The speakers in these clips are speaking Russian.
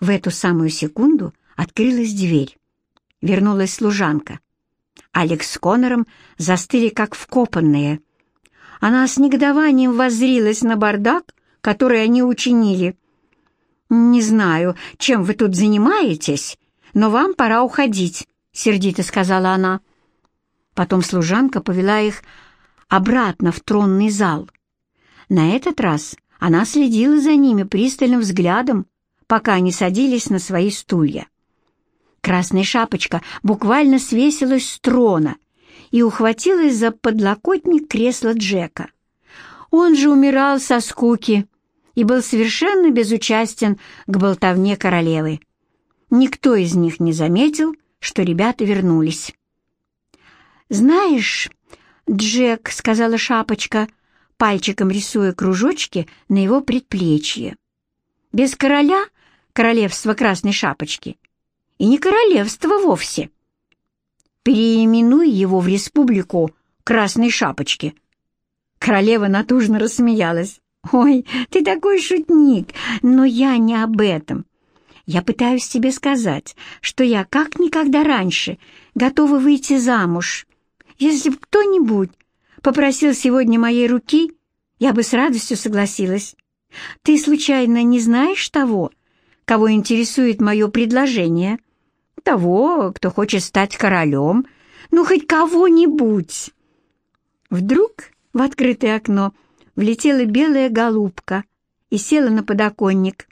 В эту самую секунду открылась дверь. Вернулась служанка. Алекс с Коннором застыли как вкопанные. Она с негодованием воззрилась на бардак, который они учинили. «Не знаю, чем вы тут занимаетесь, но вам пора уходить», — сердито сказала она. Потом служанка повела их обратно в тронный зал. На этот раз она следила за ними пристальным взглядом, пока они садились на свои стулья. Красная шапочка буквально свесилась с трона и ухватилась за подлокотник кресла Джека. Он же умирал со скуки и был совершенно безучастен к болтовне королевы. Никто из них не заметил, что ребята вернулись. «Знаешь, Джек», — сказала Шапочка, пальчиком рисуя кружочки на его предплечье, «без короля королевство Красной Шапочки и не королевство вовсе. Переименуй его в республику Красной Шапочки». Королева натужно рассмеялась. «Ой, ты такой шутник, но я не об этом. Я пытаюсь тебе сказать, что я как никогда раньше готова выйти замуж. Если бы кто-нибудь попросил сегодня моей руки, я бы с радостью согласилась. Ты случайно не знаешь того, кого интересует мое предложение? Того, кто хочет стать королем? Ну, хоть кого-нибудь!» Вдруг в открытое окно влетела белая голубка и села на подоконник.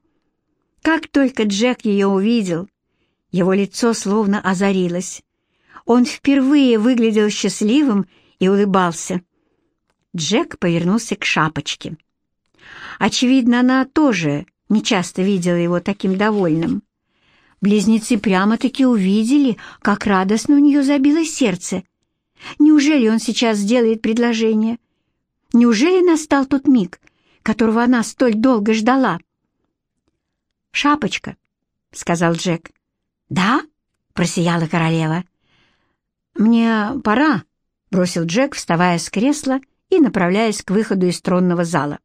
Как только Джек ее увидел, его лицо словно озарилось. Он впервые выглядел счастливым и улыбался. Джек повернулся к шапочке. Очевидно, она тоже нечасто видела его таким довольным. Близнецы прямо-таки увидели, как радостно у нее забилось сердце. Неужели он сейчас сделает предложение? Неужели настал тот миг, которого она столь долго ждала? «Шапочка», — сказал Джек. «Да?» — просияла королева. «Мне пора», — бросил Джек, вставая с кресла и направляясь к выходу из тронного зала.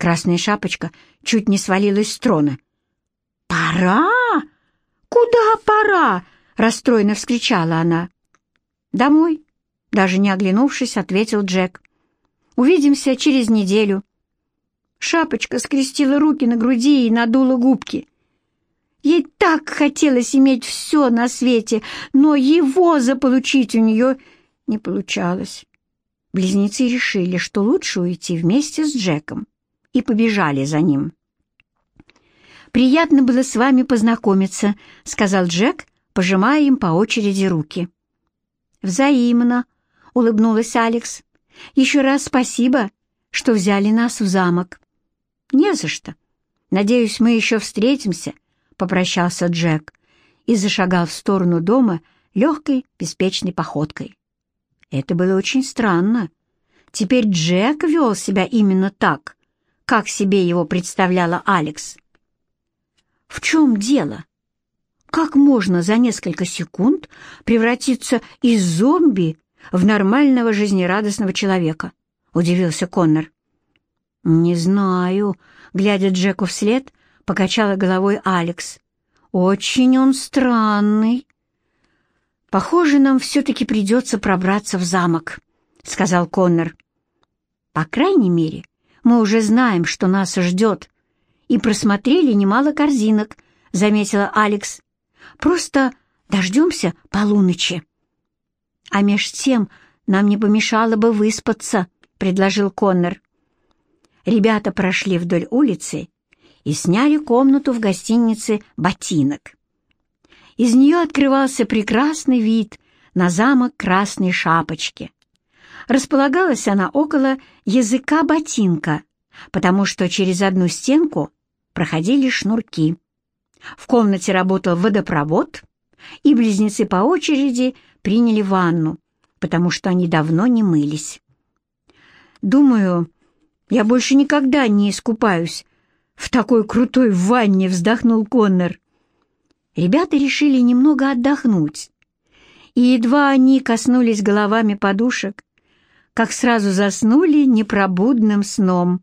Красная шапочка чуть не свалилась с трона. «Пора? Куда пора?» — расстроенно вскричала она. «Домой», — даже не оглянувшись, ответил Джек. Увидимся через неделю». Шапочка скрестила руки на груди и надула губки. Ей так хотелось иметь все на свете, но его заполучить у нее не получалось. Близнецы решили, что лучше уйти вместе с Джеком, и побежали за ним. «Приятно было с вами познакомиться», — сказал Джек, пожимая им по очереди руки. «Взаимно», — улыбнулась Алекс. Еще раз спасибо, что взяли нас в замок». «Не за что. Надеюсь, мы еще встретимся», — попрощался Джек и зашагал в сторону дома легкой, беспечной походкой. Это было очень странно. Теперь Джек вел себя именно так, как себе его представляла Алекс. В чем дело? Как можно за несколько секунд превратиться из зомби в нормального жизнерадостного человека?» — удивился Коннор. «Не знаю», — глядя Джеку вслед, покачала головой Алекс. «Очень он странный». «Похоже, нам все-таки придется пробраться в замок», — сказал Коннор. «По крайней мере, мы уже знаем, что нас ждет, и просмотрели немало корзинок», — заметила Алекс. «Просто дождемся полуночи». «А меж тем нам не помешало бы выспаться», — предложил Коннор. Ребята прошли вдоль улицы и сняли комнату в гостинице «Ботинок». Из нее открывался прекрасный вид на замок Красной Шапочки. Располагалась она около языка ботинка, потому что через одну стенку проходили шнурки. В комнате работал водопровод, и близнецы по очереди приняли ванну, потому что они давно не мылись. «Думаю, я больше никогда не искупаюсь в такой крутой ванне», — вздохнул Коннор. Ребята решили немного отдохнуть, и едва они коснулись головами подушек, как сразу заснули непробудным сном.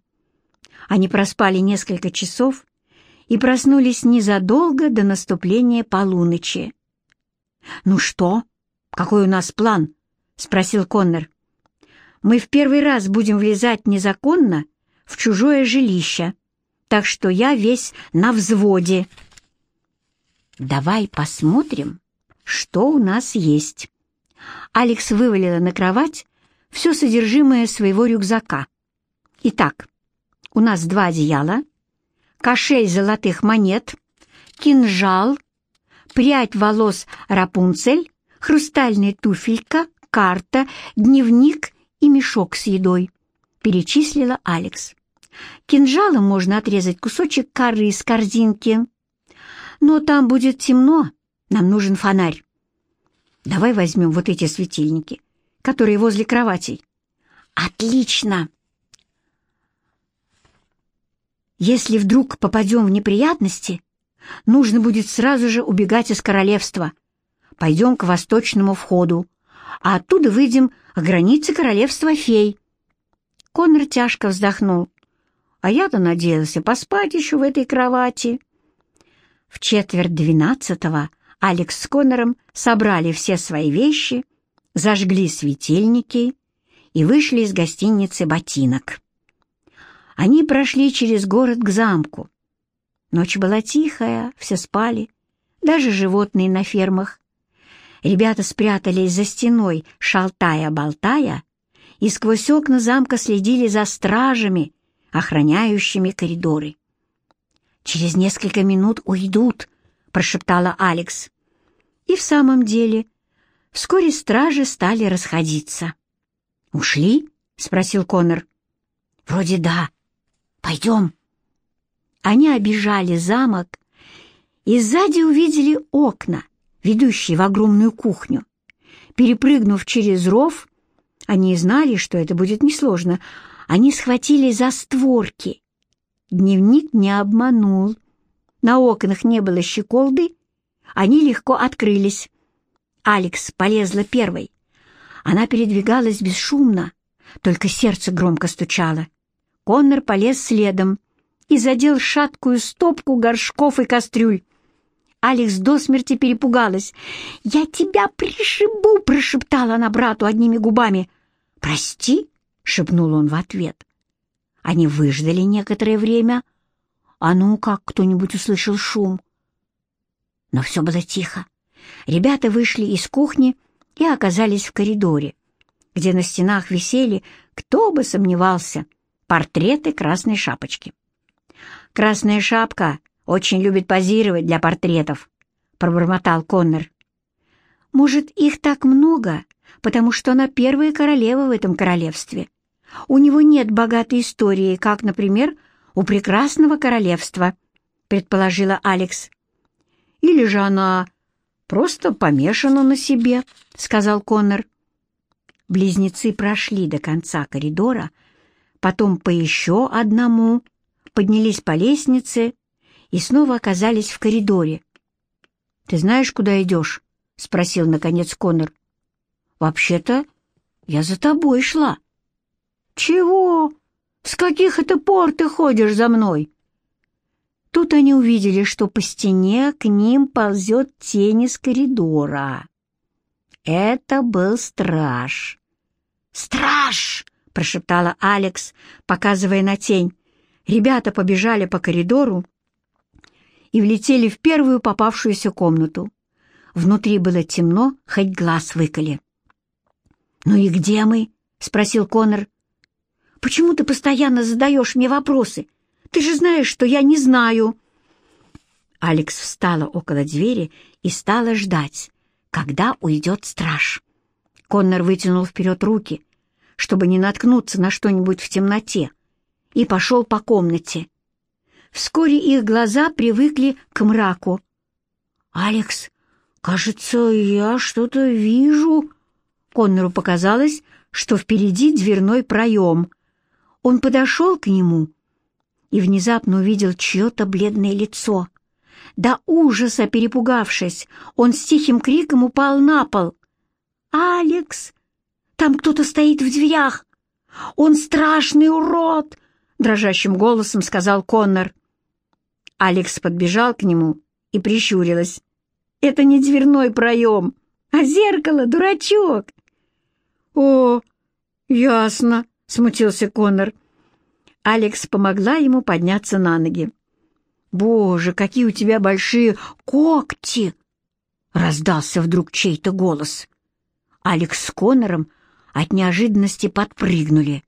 Они проспали несколько часов и проснулись незадолго до наступления полуночи. «Ну что? Какой у нас план?» — спросил Коннор. «Мы в первый раз будем влезать незаконно в чужое жилище, так что я весь на взводе». «Давай посмотрим, что у нас есть». Алекс вывалила на кровать все содержимое своего рюкзака. «Итак, у нас два одеяла, кошель золотых монет, кинжал, прядь волос Рапунцель, хрустальная туфелька, карта, дневник и мешок с едой», — перечислила Алекс. «Кинжалом можно отрезать кусочек коры из корзинки. Но там будет темно, нам нужен фонарь. Давай возьмем вот эти светильники, которые возле кроватей». «Отлично!» Если вдруг попадем в неприятности, нужно будет сразу же убегать из королевства. Пойдем к восточному входу, а оттуда выйдем к границе королевства фей. Конор тяжко вздохнул. А я-то надеялся поспать еще в этой кровати. В четверть двенадцатого Алекс с Конором собрали все свои вещи, зажгли светильники и вышли из гостиницы «Ботинок». Они прошли через город к замку. Ночь была тихая, все спали, даже животные на фермах. Ребята спрятались за стеной, шалтая-болтая, и сквозь окна замка следили за стражами, охраняющими коридоры. «Через несколько минут уйдут», — прошептала Алекс. И в самом деле вскоре стражи стали расходиться. «Ушли?» — спросил Конор. «Вроде да», «Пойдем». Они обижали замок и сзади увидели окна, ведущие в огромную кухню. Перепрыгнув через ров, они знали, что это будет несложно, они схватили за створки. Дневник не обманул. На окнах не было щеколды, они легко открылись. Алекс полезла первой. Она передвигалась бесшумно, только сердце громко стучало. Коннор полез следом и задел шаткую стопку горшков и кастрюль. Алекс до смерти перепугалась. «Я тебя пришибу!» — прошептала она брату одними губами. «Прости!» — шепнул он в ответ. Они выждали некоторое время. А ну, как кто-нибудь услышал шум. Но все было тихо. Ребята вышли из кухни и оказались в коридоре, где на стенах висели, кто бы сомневался — портреты Красной Шапочки. «Красная Шапка очень любит позировать для портретов», — пробормотал Коннор. «Может, их так много, потому что она первая королева в этом королевстве. У него нет богатой истории, как, например, у прекрасного королевства», — предположила Алекс. «Или же она просто помешана на себе», — сказал Коннор. Близнецы прошли до конца коридора, — потом по еще одному, поднялись по лестнице и снова оказались в коридоре. «Ты знаешь, куда идешь?» — спросил, наконец, Конор. «Вообще-то я за тобой шла». «Чего? С каких это пор ты ходишь за мной?» Тут они увидели, что по стене к ним ползет тень из коридора. Это был страж. «Страж!» прошептала Алекс, показывая на тень. Ребята побежали по коридору и влетели в первую попавшуюся комнату. Внутри было темно, хоть глаз выколи. «Ну и где мы?» — спросил Конор. «Почему ты постоянно задаешь мне вопросы? Ты же знаешь, что я не знаю». Алекс встала около двери и стала ждать, когда уйдет страж. Коннор вытянул вперед руки, чтобы не наткнуться на что-нибудь в темноте, и пошел по комнате. Вскоре их глаза привыкли к мраку. «Алекс, кажется, я что-то вижу». Коннору показалось, что впереди дверной проем. Он подошел к нему и внезапно увидел чье-то бледное лицо. До ужаса перепугавшись, он с тихим криком упал на пол. «Алекс!» Там кто-то стоит в дверях. Он страшный урод!» — дрожащим голосом сказал Коннор. Алекс подбежал к нему и прищурилась. «Это не дверной проем, а зеркало, дурачок!» «О, ясно», — смутился Коннор. Алекс помогла ему подняться на ноги. «Боже, какие у тебя большие когти!» — раздался вдруг чей-то голос. Алекс с Коннором от неожиданности подпрыгнули.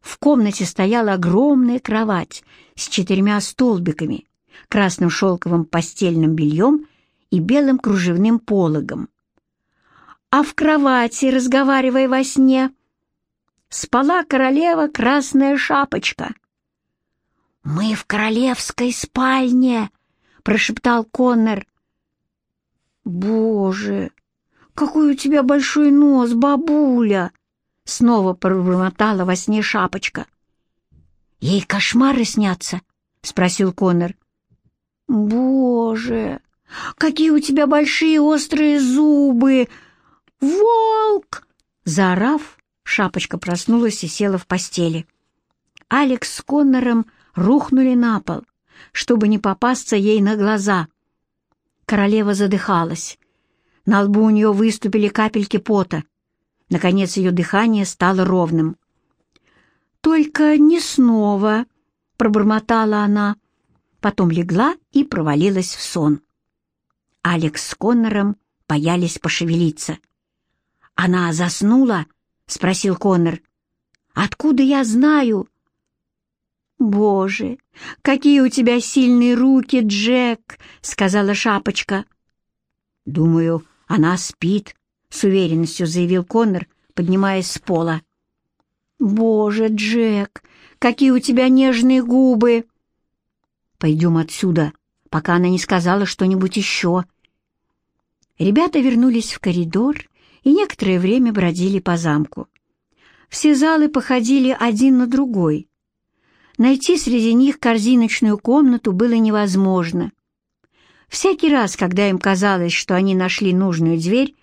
В комнате стояла огромная кровать с четырьмя столбиками, красным шелковым постельным бельем и белым кружевным пологом. А в кровати, разговаривая во сне, спала королева Красная Шапочка. «Мы в королевской спальне!» — прошептал Коннор. «Боже, какой у тебя большой нос, бабуля!» Снова пробормотала во сне шапочка. «Ей кошмары снятся?» — спросил Коннор. «Боже, какие у тебя большие острые зубы! Волк!» Заорав, шапочка проснулась и села в постели. Алекс с Коннором рухнули на пол, чтобы не попасться ей на глаза. Королева задыхалась. На лбу у нее выступили капельки пота. Наконец ее дыхание стало ровным. «Только не снова», — пробормотала она. Потом легла и провалилась в сон. Алекс с Коннором боялись пошевелиться. «Она заснула?» — спросил Коннор. «Откуда я знаю?» «Боже, какие у тебя сильные руки, Джек!» — сказала Шапочка. «Думаю, она спит», — с уверенностью заявил Коннор, поднимаясь с пола. «Боже, Джек, какие у тебя нежные губы!» «Пойдем отсюда, пока она не сказала что-нибудь еще». Ребята вернулись в коридор и некоторое время бродили по замку. Все залы походили один на другой. Найти среди них корзиночную комнату было невозможно. Всякий раз, когда им казалось, что они нашли нужную дверь,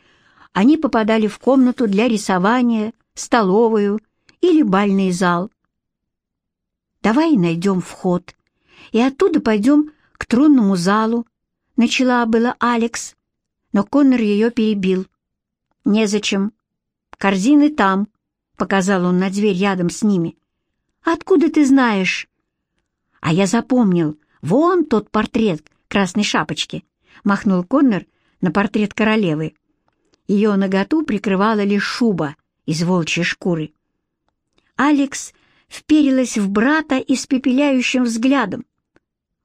они попадали в комнату для рисования, столовую или бальный зал. «Давай найдем вход, и оттуда пойдем к тронному залу», — начала была Алекс, но Коннор ее перебил. «Незачем. Корзины там», — показал он на дверь рядом с ними. «Откуда ты знаешь?» «А я запомнил. Вон тот портрет красной шапочки», — махнул Коннор на портрет королевы. Ее наготу прикрывала лишь шуба из волчьей шкуры. Алекс вперилась в брата испепеляющим взглядом.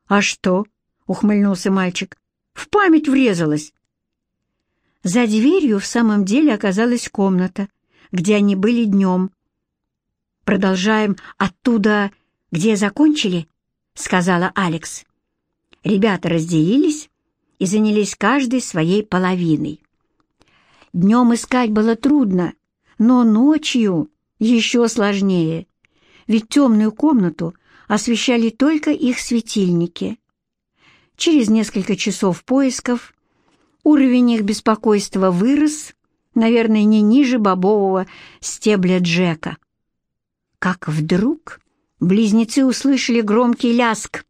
«А что?» — ухмыльнулся мальчик. «В память врезалась». За дверью в самом деле оказалась комната, где они были днем. «Продолжаем оттуда, где закончили?» — сказала Алекс. Ребята разделились и занялись каждой своей половиной. Днем искать было трудно, но ночью еще сложнее, ведь темную комнату освещали только их светильники. Через несколько часов поисков уровень их беспокойства вырос, наверное, не ниже бобового стебля Джека. Как вдруг близнецы услышали громкий ляск.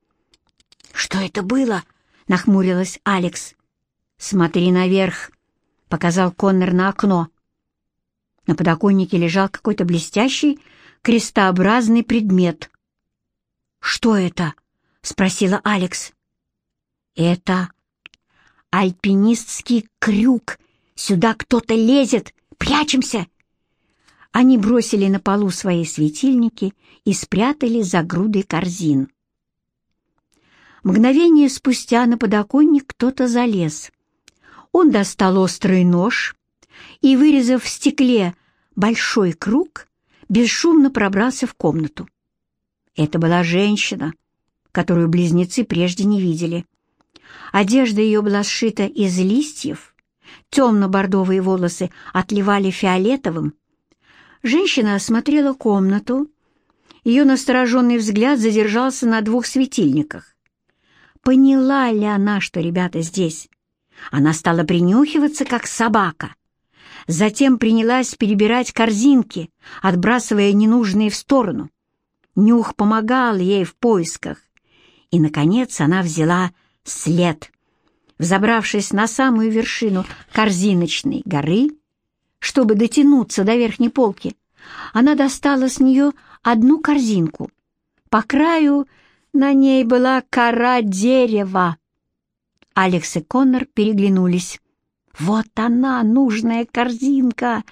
«Что это было?» — нахмурилась Алекс. «Смотри наверх», — показал Коннор на окно. На подоконнике лежал какой-то блестящий крестообразный предмет. «Что это?» — спросила Алекс. «Это альпинистский крюк. Сюда кто-то лезет. Прячемся!» Они бросили на полу свои светильники и спрятали за грудой корзин. Мгновение спустя на подоконник кто-то залез. Он достал острый нож и, вырезав в стекле большой круг, бесшумно пробрался в комнату. Это была женщина, которую близнецы прежде не видели. Одежда ее была сшита из листьев, темно-бордовые волосы отливали фиолетовым. Женщина осмотрела комнату, ее настороженный взгляд задержался на двух светильниках. Поняла ли она, что ребята здесь? Она стала принюхиваться, как собака. Затем принялась перебирать корзинки, отбрасывая ненужные в сторону. Нюх помогал ей в поисках, И, наконец, она взяла след. Взобравшись на самую вершину корзиночной горы, чтобы дотянуться до верхней полки, она достала с нее одну корзинку. По краю на ней была кора дерева. Алекс и Коннор переглянулись. «Вот она, нужная корзинка!»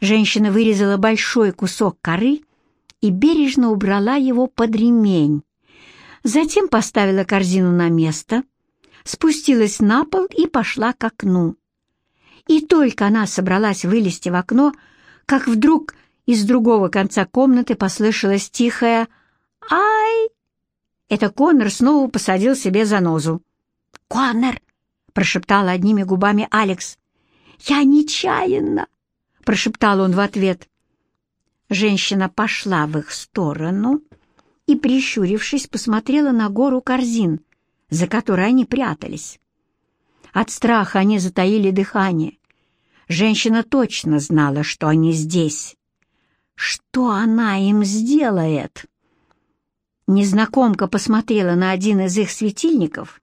Женщина вырезала большой кусок коры и бережно убрала его под ремень. Затем поставила корзину на место, спустилась на пол и пошла к окну. И только она собралась вылезти в окно, как вдруг из другого конца комнаты послышалось тихое «Ай!». Это Коннор снова посадил себе за нозу. «Коннор!» — прошептал одними губами Алекс. «Я нечаянно!» — прошептал он в ответ. Женщина пошла в их сторону и, прищурившись, посмотрела на гору корзин, за которой они прятались. От страха они затаили дыхание. Женщина точно знала, что они здесь. Что она им сделает? Незнакомка посмотрела на один из их светильников,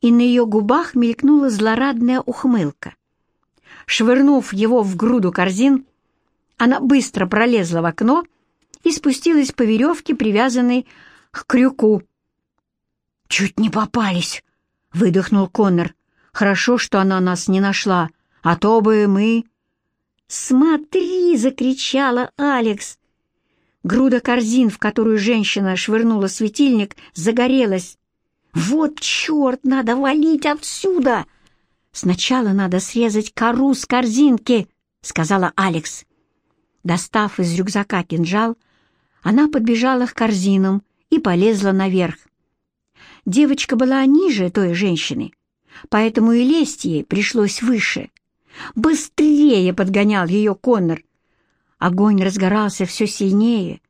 и на ее губах мелькнула злорадная ухмылка. Швырнув его в груду корзин, она быстро пролезла в окно и спустилась по веревке, привязанной к крюку. «Чуть не попались!» — выдохнул Коннор. «Хорошо, что она нас не нашла, а то бы мы...» «Смотри!» — закричала Алекс. Груда корзин, в которую женщина швырнула светильник, загорелась. «Вот черт, надо валить отсюда!» «Сначала надо срезать кору с корзинки», — сказала Алекс. Достав из рюкзака кинжал, она подбежала к корзинам и полезла наверх. Девочка была ниже той женщины, поэтому и лезть ей пришлось выше. «Быстрее!» — подгонял ее Коннор. Огонь разгорался все сильнее.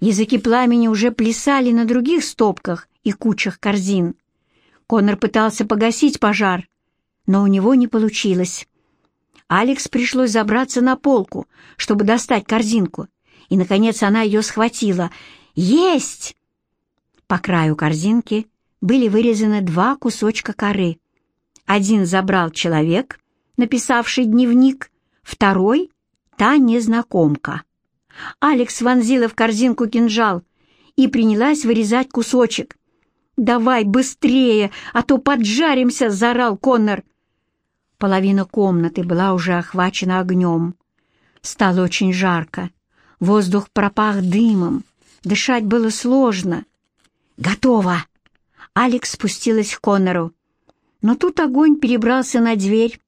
Языки пламени уже плясали на других стопках и кучах корзин. Коннор пытался погасить пожар, но у него не получилось. Алекс пришлось забраться на полку, чтобы достать корзинку, и, наконец, она ее схватила. «Есть!» По краю корзинки были вырезаны два кусочка коры. Один забрал человек, написавший дневник, второй — та незнакомка. Алекс вонзила в корзинку кинжал и принялась вырезать кусочек. «Давай быстрее, а то поджаримся!» — заорал Коннор. Половина комнаты была уже охвачена огнем. Стало очень жарко. Воздух пропах дымом. Дышать было сложно. «Готово!» Алекс спустилась к Коннору. Но тут огонь перебрался на дверь.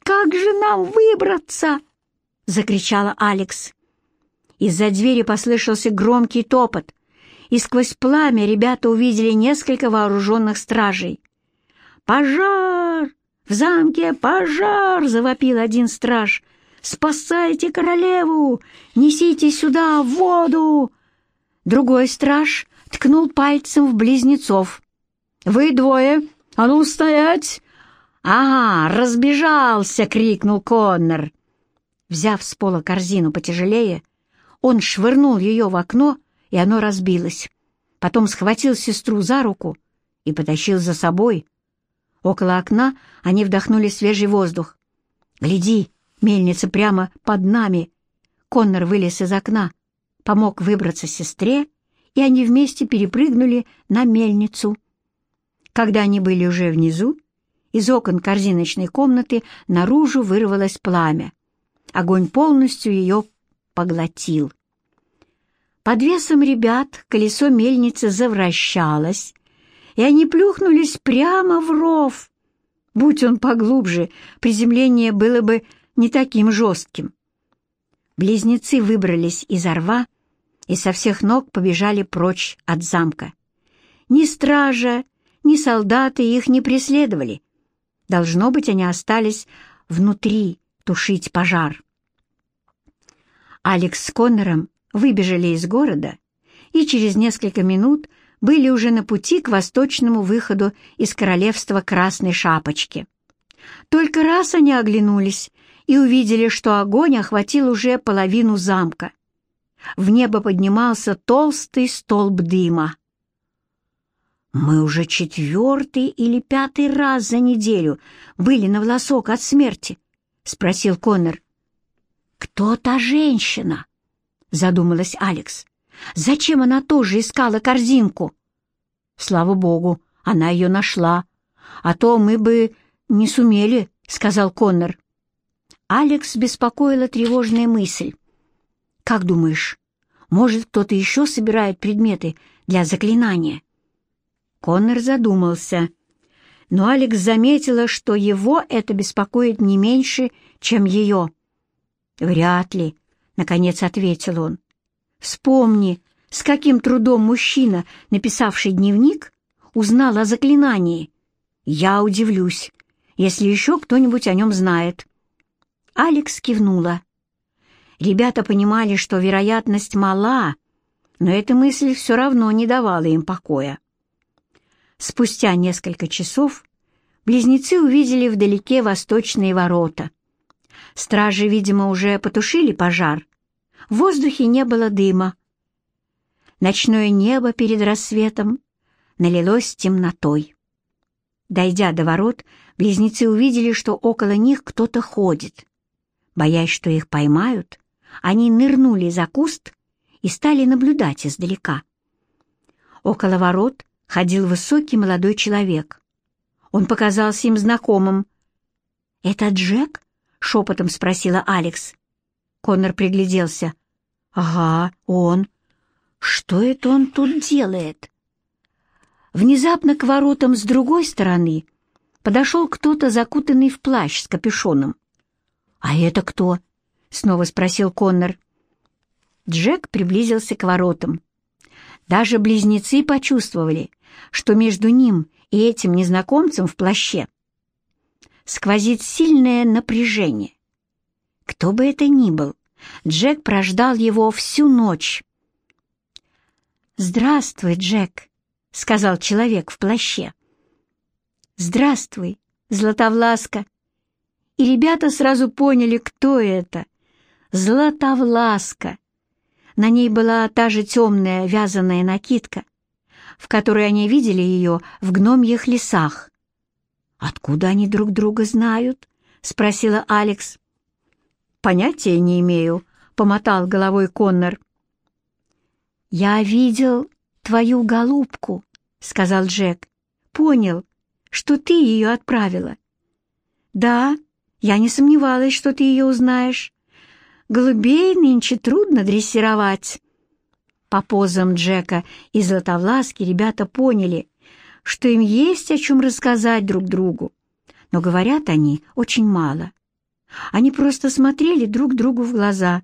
«Как же нам выбраться?» — закричала Алекс. Из-за двери послышался громкий топот, и сквозь пламя ребята увидели несколько вооруженных стражей. «Пожар! «В замке пожар!» — завопил один страж. «Спасайте королеву! Несите сюда воду!» Другой страж ткнул пальцем в близнецов. «Вы двое! А ну, стоять!» «Ага, разбежался!» — крикнул Коннор. Взяв с пола корзину потяжелее, он швырнул ее в окно, и оно разбилось. Потом схватил сестру за руку и потащил за собой — Около окна они вдохнули свежий воздух. «Гляди, мельница прямо под нами!» Коннор вылез из окна, помог выбраться сестре, и они вместе перепрыгнули на мельницу. Когда они были уже внизу, из окон корзиночной комнаты наружу вырвалось пламя. Огонь полностью ее поглотил. Под весом ребят колесо мельницы завращалось, и они плюхнулись прямо в ров. Будь он поглубже, приземление было бы не таким жестким. Близнецы выбрались из рва и со всех ног побежали прочь от замка. Ни стража, ни солдаты их не преследовали. Должно быть, они остались внутри тушить пожар. Алекс с Коннором выбежали из города и через несколько минут были уже на пути к восточному выходу из королевства Красной Шапочки. Только раз они оглянулись и увидели, что огонь охватил уже половину замка. В небо поднимался толстый столб дыма. «Мы уже четвертый или пятый раз за неделю были на волосок от смерти», — спросил Коннор. «Кто та женщина?» — задумалась Алекс. «Зачем она тоже искала корзинку?» «Слава богу, она ее нашла, а то мы бы не сумели», — сказал Коннор. Алекс беспокоила тревожная мысль. «Как думаешь, может, кто-то еще собирает предметы для заклинания?» Коннор задумался, но Алекс заметила, что его это беспокоит не меньше, чем ее. «Вряд ли», — наконец ответил он. «Вспомни, с каким трудом мужчина, написавший дневник, узнал о заклинании. Я удивлюсь, если еще кто-нибудь о нем знает». Алекс кивнула. Ребята понимали, что вероятность мала, но эта мысль все равно не давала им покоя. Спустя несколько часов близнецы увидели вдалеке восточные ворота. Стражи, видимо, уже потушили пожар. В воздухе не было дыма. Ночное небо перед рассветом налилось темнотой. Дойдя до ворот, близнецы увидели, что около них кто-то ходит. Боясь, что их поймают, они нырнули за куст и стали наблюдать издалека. Около ворот ходил высокий молодой человек. Он показался им знакомым. «Это Джек?» — шепотом спросила Алекс. Коннор пригляделся. «Ага, он. Что это он тут делает?» Внезапно к воротам с другой стороны подошел кто-то, закутанный в плащ с капюшоном. «А это кто?» — снова спросил Коннор. Джек приблизился к воротам. Даже близнецы почувствовали, что между ним и этим незнакомцем в плаще сквозит сильное напряжение. Кто бы это ни был, Джек прождал его всю ночь. «Здравствуй, Джек», — сказал человек в плаще. «Здравствуй, Златовласка». И ребята сразу поняли, кто это — Златовласка. На ней была та же темная вязаная накидка, в которой они видели ее в гномьих лесах. «Откуда они друг друга знают?» — спросила Алекс. «Понятия не имею», — помотал головой Коннор. «Я видел твою голубку», — сказал Джек. «Понял, что ты ее отправила». «Да, я не сомневалась, что ты ее узнаешь. Голубей нынче трудно дрессировать. По позам Джека и Златовласки ребята поняли, что им есть о чем рассказать друг другу, но говорят они очень мало. Они просто смотрели друг другу в глаза,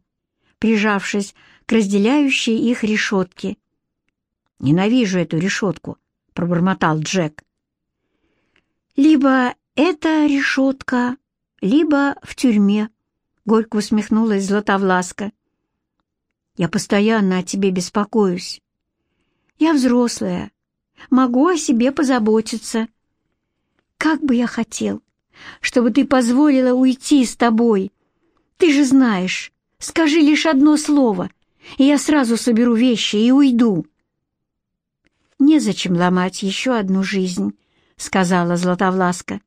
прижавшись к разделяющей их решетке. «Ненавижу эту решетку», — пробормотал Джек. «Либо это решетка, либо в тюрьме», — горько усмехнулась Златовласка. «Я постоянно о тебе беспокоюсь. Я взрослая, могу о себе позаботиться. Как бы я хотел, чтобы ты позволила уйти с тобой. Ты же знаешь, скажи лишь одно слово, и я сразу соберу вещи и уйду». «Незачем ломать еще одну жизнь», — сказала Златовласка.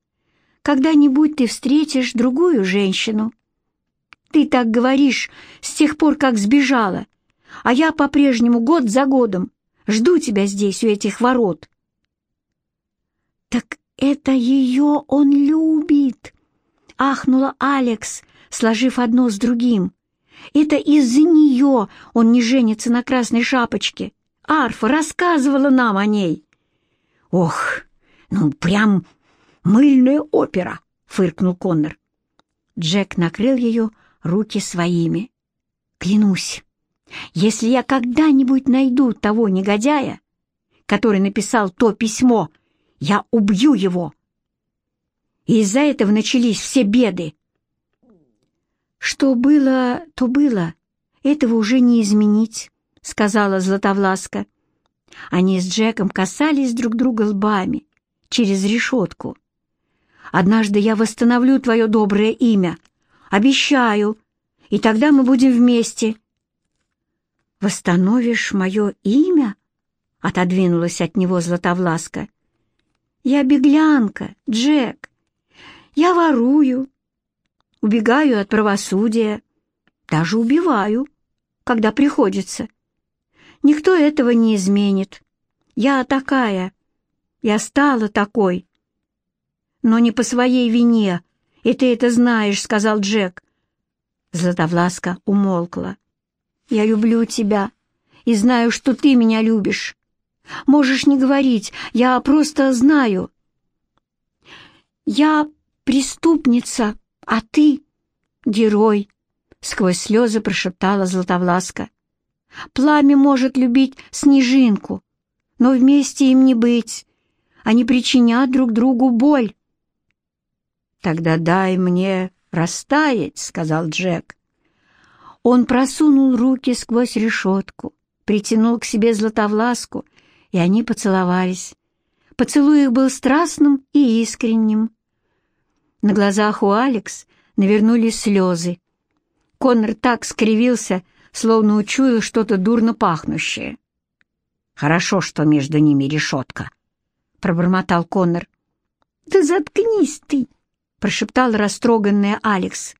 «Когда-нибудь ты встретишь другую женщину, ты так говоришь с тех пор, как сбежала, а я по-прежнему год за годом жду тебя здесь, у этих ворот». «Так это ее он любит!» — ахнула Алекс, сложив одно с другим. «Это из-за нее он не женится на красной шапочке. Арфа рассказывала нам о ней». «Ох, ну прям мыльная опера!» — фыркнул Коннор. Джек накрыл ее руки своими. Клянусь, если я когда-нибудь найду того негодяя, который написал то письмо, я убью его. И из-за этого начались все беды. Что было, то было. Этого уже не изменить, сказала Златовласка. Они с Джеком касались друг друга лбами через решетку. Однажды я восстановлю твое доброе имя, Обещаю. И тогда мы будем вместе. Восстановишь мое имя? отодвинулась от него Златовласка. «Я беглянка, Джек. Я ворую, убегаю от правосудия, даже убиваю, когда приходится. Никто этого не изменит. Я такая, я стала такой. Но не по своей вине, и ты это знаешь», — сказал Джек. Златовласка умолкла. «Я люблю тебя и знаю, что ты меня любишь. Можешь не говорить, я просто знаю. Я преступница, а ты — герой», — сквозь слезы прошептала Златовласка. «Пламя может любить снежинку, но вместе им не быть. Они причинят друг другу боль». «Тогда дай мне растаять», — сказал Джек. Он просунул руки сквозь решетку, притянул к себе Златовласку, и они поцеловались. Поцелуй их был страстным и искренним. На глазах у Алекс навернулись слезы. Коннор так скривился, словно учуял что-то дурно пахнущее. «Хорошо, что между ними решетка», — пробормотал Коннор. «Да заткнись ты!» — прошептал растроганная Алекс.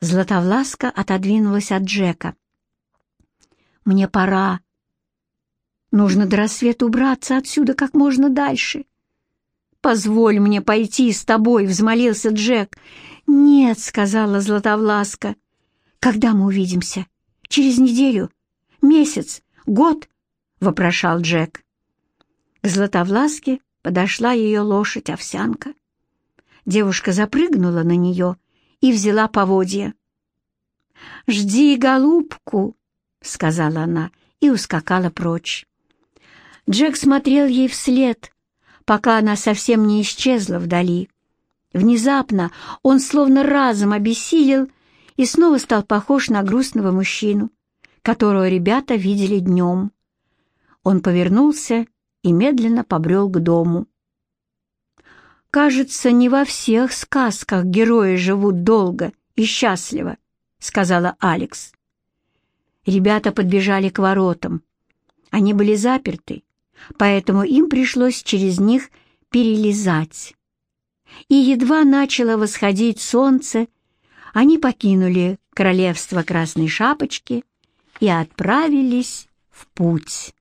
Златовласка отодвинулась от Джека. «Мне пора. Нужно до рассвета убраться отсюда как можно дальше». «Позволь мне пойти с тобой», — взмолился Джек. «Нет», — сказала Златовласка. «Когда мы увидимся? Через неделю? Месяц? Год?» — вопрошал Джек. К Златовласке подошла ее лошадь-овсянка. Девушка запрыгнула на нее и взяла поводья. «Жди, голубку!» — сказала она и ускакала прочь. Джек смотрел ей вслед, пока она совсем не исчезла вдали. Внезапно он словно разом обессилел и снова стал похож на грустного мужчину, которого ребята видели днем. Он повернулся и медленно побрел к дому. «Кажется, не во всех сказках герои живут долго и счастливо», — сказала Алекс. Ребята подбежали к воротам. Они были заперты, поэтому им пришлось через них перелезать. И едва начало восходить солнце, они покинули королевство Красной Шапочки и отправились в путь.